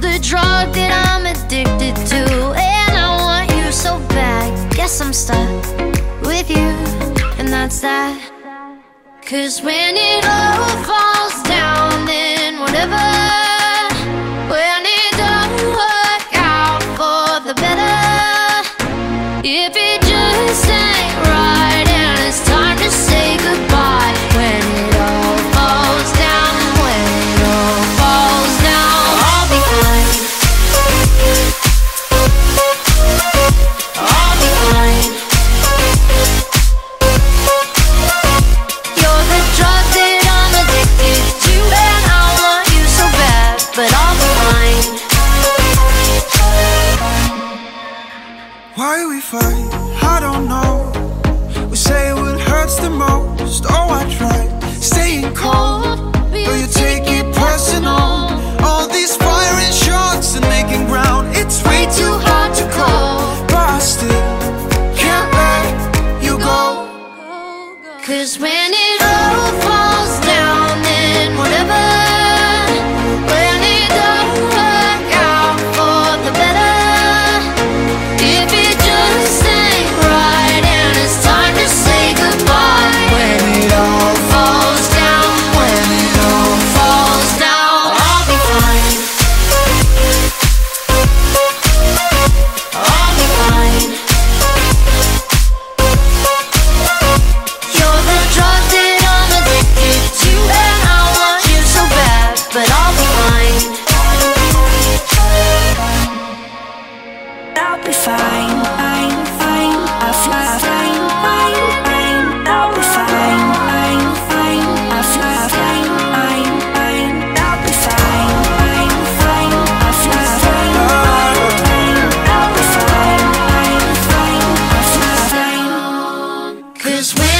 The drug that I'm addicted to. And I want you so bad. Guess I'm stuck with you. And that's that. Cause when it all falls down. most. Oh, I tried staying cold, though you take it personal. All these firing shots and making ground, it's way too hard to call. But I still can't let you go. Cause when is